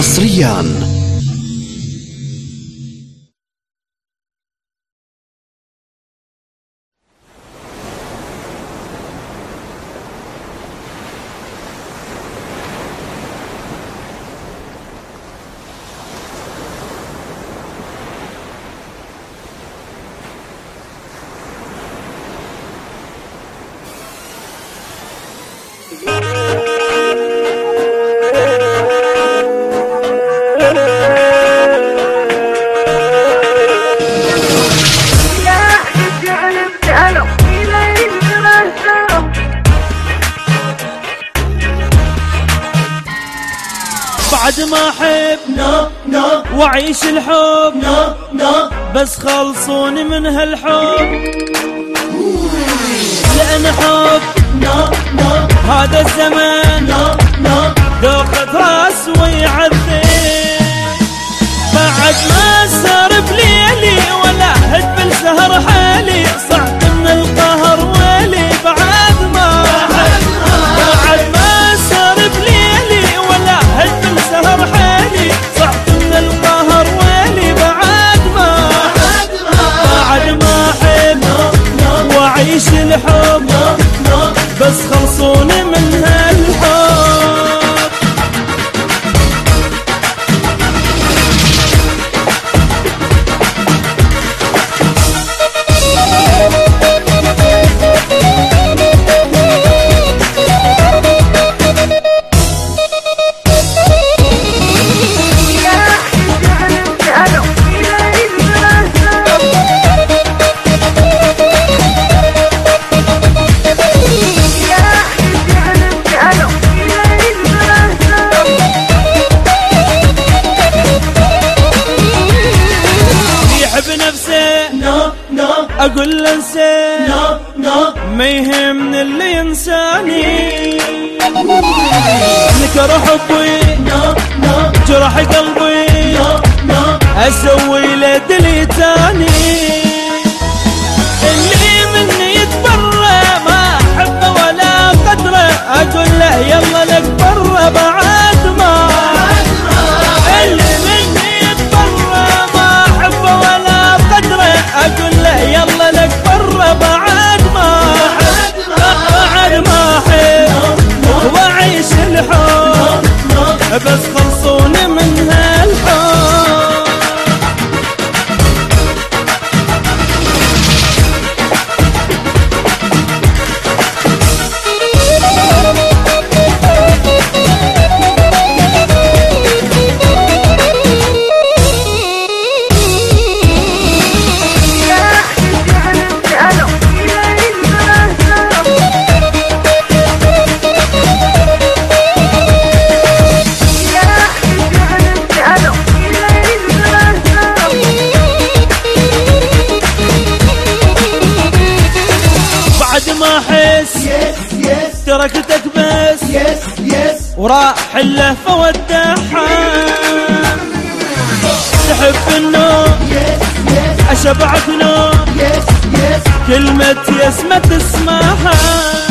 حصريا بعد ما احب no no. واعيش الحب no no. بس خلصوني من هالحب. لأن حب no no. هذا الزمان no no. ذوقة رأس ويعذب. انسى ما يهمني اللي ينساني. نكر حبي جرح قلبي. أسوي له دليتاني اللي مني يتبرى ما أحبه ولا قدره. أقول له يلا لك برا بعد ما. اللي مني يتبرى ما أحبه ولا قدره. أقول له خلصوني من تركتك بس يس يس وراح اللهفة والدحى تحب النوم. يس يس أشبعك نوم. يس يس كلمة يس ما تسمعها.